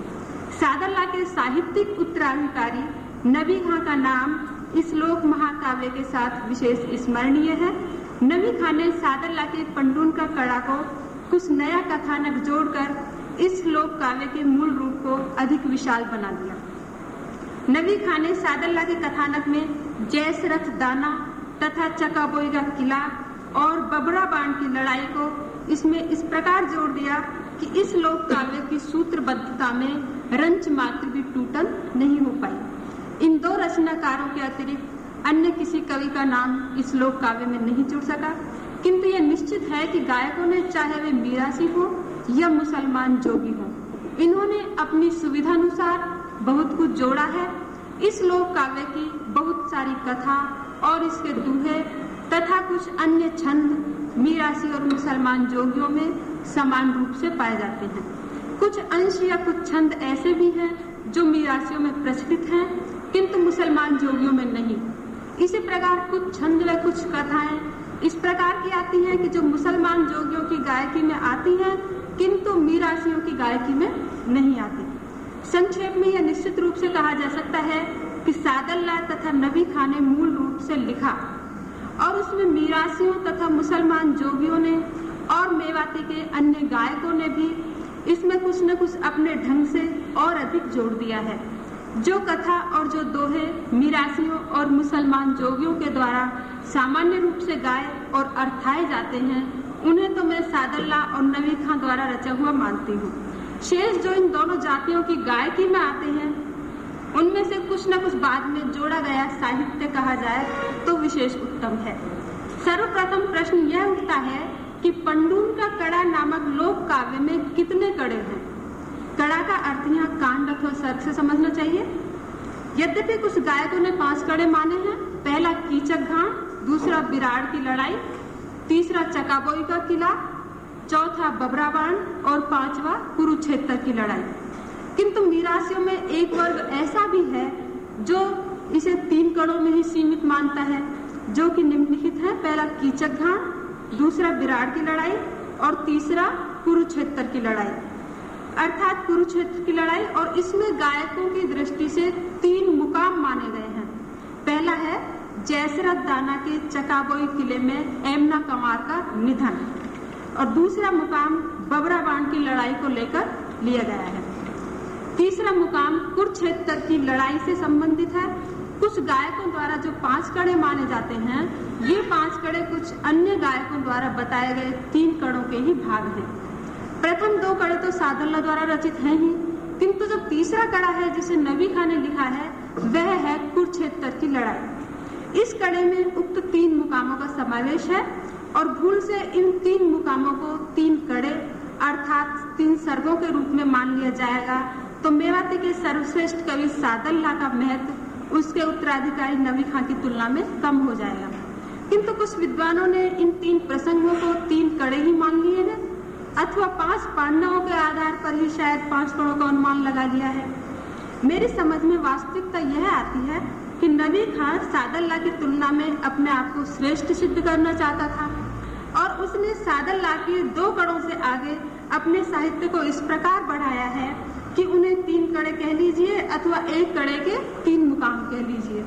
सादल्ला के साहित्यिक उत्तराधिकारी नबी खां का नाम इस लोक महाकाव्य के साथ विशेष स्मरणीय है। नबी खां ने सादल्ला के पंडून का कड़ा को कुछ नया कथानक जोड़कर इस लोक काव्य के मूल रूप को अधिक विशाल बना दिया। नबी खां ने सादल्ला के कथानक में जैस रथ दाना तथा चकाबोई का किला और बबरा बाण की लड़ाई को इसमें इस प्रकार जोड़ दिया कि इस लोक काव्य की सूत्रबद्धता में रंच मात्र भी टूटन नहीं हो पाई। इन दो रचनाकारों के अतिरिक्त अन्य किसी कवि का नाम इस लोक काव्य में नहीं जुड़ सका। किंतु यह निश्चित है कि गायकों ने चाहे वे मीरासी हो या मुसलमान जोगी हो, इन्होंने अपनी सुविधानुसार बहुत कुछ जोड़ा है। इस लोक काव्य की बहुत सारी कथा और इसके दूहे तथा कुछ अन्य छंद मीरासी और मुसलमान जोगियों में समान रूप से पाए जाते हैं। कुछ अंश या कुछ छंद ऐसे भी हैं जो मीरासियों में प्रचलित हैं, किंतु मुसलमान जोगियों में नहीं। इसी प्रकार कुछ छंद व कुछ कथाएँ इस प्रकार की आती हैं कि जो मुसलमान जोगियों की गायकी में आती हैं, किंतु मीरासियों की गायकी में नहीं आती। संक्षेप में यह निश्चित रूप से कहा जा सकता है कि सादल्ला तथा नबी खान ने मूल रूप से लिखा और उसमें मीरासियों तथा मुसलमान जोगियों ने और मेवाती के अन्य गायकों ने भी इसमें कुछ न कुछ अपने ढंग से और अधिक जोड़ दिया है। जो कथा और जो दोहे मीरासियों और मुसलमान जोगियों के द्वारा सामान्य रूप से गाए और अर्थाए जाते हैं, उन्हें तो मैं सादल्ला और नवी खां द्वारा रचा हुआ मानती हूँ। शेष जो इन दोनों जातियों की गायकी में आते हैं उनमें से कुछ न कुछ बाद में जोड़ा गया साहित्य कहा जाए तो विशेष उत्तम है। सर्वप्रथम प्रश्न यह उठता है कि पंडून का कड़ा नामक लोक काव्य में कितने कड़े हैं? कड़ा का अर्थ यहाँ कांड अथवा सर्ग से समझना चाहिए। यद्यपि कुछ गायकों ने पाँच कड़े माने हैं। पहला कीचक घाट दूसरा बिराड़ की लड़ाई, तीसरा चकाबोई का किला, चौथा बबराबाण और पांचवा कुरुक्षेत्र की लड़ाई। किंतु मीरासियों में एक वर्ग ऐसा भी है जो इसे तीन कड़ों में ही सीमित मानता है, जो कि निम्नलिखित है। पहला कीचक घाट दूसरा विराड़ की लड़ाई और तीसरा कुरुक्षेत्र की लड़ाई। अर्थात कुरुक्षेत्र की लड़ाई और इसमें गायकों की दृष्टि से तीन मुकाम माने गए हैं। पहला है जयसरथ दाना के चकाबोई किले में एमना कंवार का निधन और दूसरा मुकाम बबरा बाण की लड़ाई को लेकर लिया गया है। तीसरा मुकाम कुरुक्षेत्र की लड़ाई से संबंधित है। कुछ गायकों द्वारा जो पाँच कड़े माने जाते हैं, ये पाँच कड़े कुछ अन्य गायकों द्वारा बताए गए तीन कड़ों के ही भाग हैं। प्रथम दो कड़े तो सादल्ला द्वारा रचित हैं ही, किंतु जो तीसरा कड़ा है जिसे नबी खान ने लिखा है, वह है कुरुक्षेत्र की लड़ाई। इस कड़े में उक्त तीन मुकामों का समावेश है और भूल से इन तीन मुकामों को तीन कड़े, अर्थात तीन सर्गों के रूप में मान लिया जाएगा। तो मेवाती के सर्वश्रेष्ठ कवि सादल ला का महत्व उसके उत्तराधिकारी नबी खां की तुलना में कम हो जाएगा। किंतु कुछ विद्वानों ने इन तीन प्रसंगों को तीन कड़े ही मान लिए हैं, अथवा पाँच पांडवों के आधार पर ही शायद पाँच कड़ों का अनुमान लगा लिया है। मेरी समझ में वास्तविकता यह आती है कि नबी खान सादल्ला की तुलना में अपने आप को श्रेष्ठ सिद्ध करना चाहता था, और उसने सादल्ला के दो कड़ों से आगे अपने साहित्य को इस प्रकार बढ़ाया है कि उन्हें तीन कड़े कह लीजिए अथवा एक कड़े के तीन मुकाम कह लीजिए।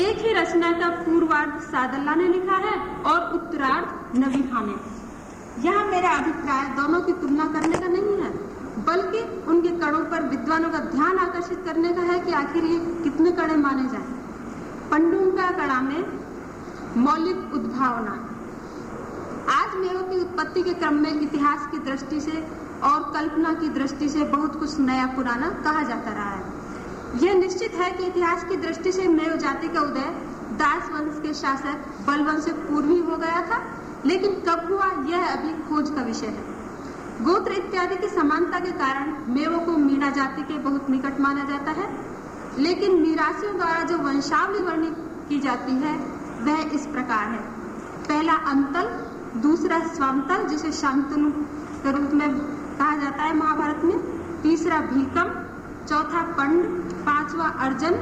एक ही रचना का पूर्वार्ध सादल्ला ने लिखा है और उत्तरार्ध नबी ने यह मेरा अभिप्राय दोनों की तुलना करने का नहीं है, बल्कि उनके कड़ों पर विद्वानों का ध्यान आकर्षित करने का है कि आखिर ये कितने कड़े माने जाए। पंडून का कड़ा में मौलिक उद्भावना। आज मेरों की उत्पत्ति के क्रम में इतिहास की दृष्टि से और कल्पना की दृष्टि से बहुत कुछ नया पुराना कहा जाता रहा है। यह निश्चित है कि इतिहास की दृष्टि से मेव जाति का उदय दास वंश के शासक बलवंश से पूर्व ही हो गया था, लेकिन कब हुआ यह अभी खोज का विषय है। गोत्र इत्यादि की समानता के कारण मेवों को मीणा जाति के बहुत निकट माना जाता है, लेकिन मीरासियों द्वारा जो वंशावली वर्णित की जाती है, वह इस प्रकार है। पहला अंतल, दूसरा स्वामतल जिसे शांतनु के रूप में कहा जाता है महाभारत में। तीसरा भीकम, चौथा पंड, पांचवा अर्जन,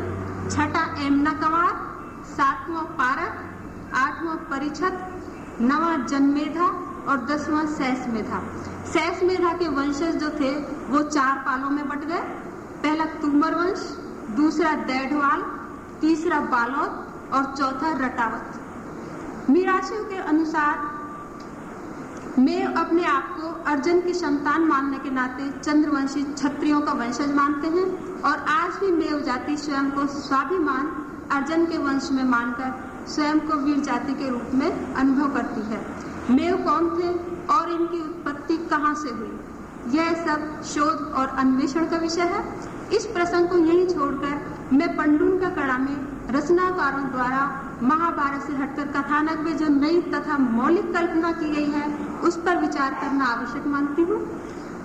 छठा एमना कवार सातवां पारक आठवां परिछत नवा जनमेधा और दसवां सैस मेधा सैस मेधा के वंशज जो थे, वो चार पालों में बट गए। पहला तुमर वंश, दूसरा दैढ़वाल, तीसरा बालोद और चौथा रटावत। मीराशियों के अनुसार मैं अपने आप को अर्जुन की संतान मानने के नाते चंद्रवंशी क्षत्रियों का वंशज मानते हैं और आज भी मेव जाति स्वयं को स्वाभिमान अर्जुन के वंश में मानकर स्वयं को वीर जाति के रूप में अनुभव करती है। मेव कौन थे और इनकी उत्पत्ति कहाँ से हुई? यह सब शोध और अन्वेषण का विषय है। इस प्रसंग को यही छोड़कर मैं पंडून का कड़ा में रचनाकारों द्वारा महाभारत से हटकर कथानक में जो नई तथा मौलिक कल्पना की गई है उस पर विचार करना आवश्यक मानती हूँ।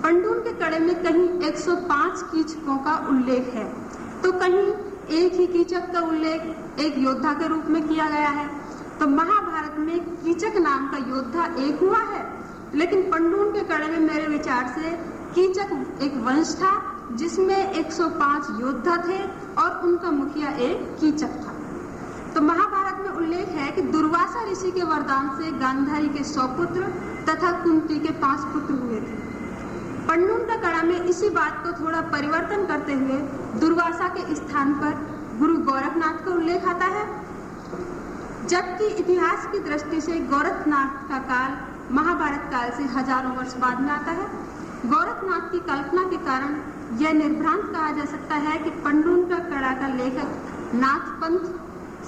पंडून के कड़े में कहीं 105 कीचकों का उल्लेख है। तो कहीं एक ही कीचक का उल्लेख एक योद्धा के रूप में किया गया है। तो महाभारत में कीचक नाम का योद्धा एक हुआ है। लेकिन पंडून के कड़े में मेरे विचार से कीचक एक वंश था, जिसमें 105 योद्धा थे और उनका मुखिया एक कीचक था। तो महाभारत उल्लेख है कि दुर्वासा ऋषि के वरदान से गांधारी के सौ पुत्र तथा कुंती के पाँच पुत्र हुए थे। पंडून का कड़ा में इसी बात को थोड़ा परिवर्तन करते हुए दुर्वासा के स्थान पर गुरु गोरखनाथ का उल्लेख आता है। जबकि इतिहास की दृष्टि से गोरखनाथ का काल महाभारत काल से हज़ारों वर्ष बाद में आता है। गोरखनाथ की कल्पना के कारण यह निर्भ्रांत कहा जा सकता है कि पंडून का कड़ा का लेखक नाथ पंथ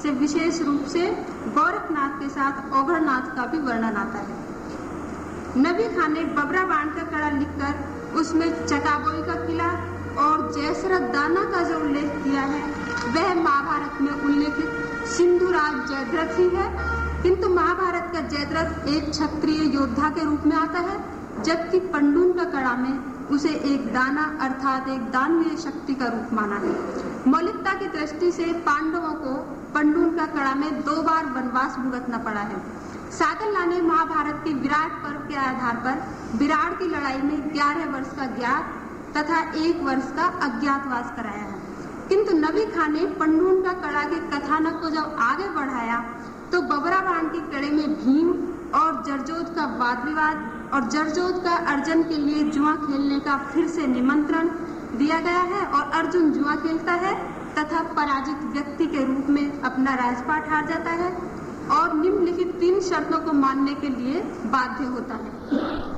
से विशेष रूप से गोरखनाथ के साथ ओघरनाथ का भी वर्णन आता है। नबी खान ने बबरा बाण का कड़ा लिखकर उसमें चकाबोई का किला और जयसरथ दाना का जो उल्लेख किया है, वह महाभारत में उल्लेखित सिंधुराज जयद्रथ ही है। किंतु महाभारत का जयद्रथ एक क्षत्रिय योद्धा के रूप में आता है, जबकि पंडून का कड़ा में उसे एक दाना अर्थात एक दानवीय शक्ति का रूप माना है। मौलिकता की दृष्टि से पांडवों को पंडून का कड़ा में दो बार वनवास भुगतना पड़ा है। सागरला ने महाभारत के विराट पर्व के आधार पर विराट की लड़ाई में ग्यारह वर्ष का ज्ञात तथा एक वर्ष का अज्ञातवास कराया है। किंतु नबी खान ने पंडून का कड़ा के कथानक को जब आगे बढ़ाया तो बबरा बाण के कड़े में भीम और जरजोत का वाद विवाद और जरजोत का अर्जुन के लिए जुआ खेलने का फिर से निमंत्रण दिया गया है और अर्जुन जुआ खेलता है। तथा पराजित व्यक्ति के रूप में अपना राजपाट हार जाता है और निम्नलिखित तीन शर्तों को मानने के लिए बाध्य होता है।